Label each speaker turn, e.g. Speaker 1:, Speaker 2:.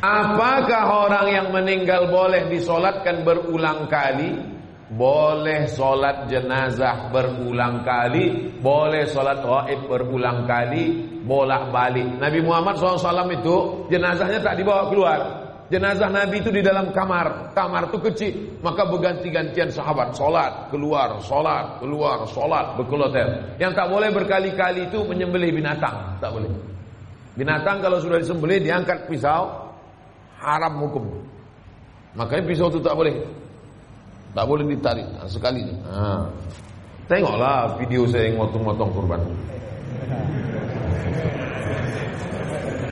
Speaker 1: Apakah orang yang meninggal boleh disolatkan berulang kali? Boleh solat jenazah berulang kali. Boleh solat waib berulang kali. Bolak balik Nabi Muhammad SAW itu Jenazahnya tak dibawa keluar. Jenazah Nabi itu di dalam kamar. Kamar itu kecil. Maka berganti-gantian sahabat. Solat, keluar, solat, keluar, solat. Berkelotel Yang tak boleh berkali-kali itu menyembelih binatang. Tak boleh. Binatang kalau sudah disembelih Diangkat pisau Haram hukum Makanya pisau itu tak boleh tak boleh ditarik nah, sekali. Nah. Tengoklah video saya yang motong-motong kurban.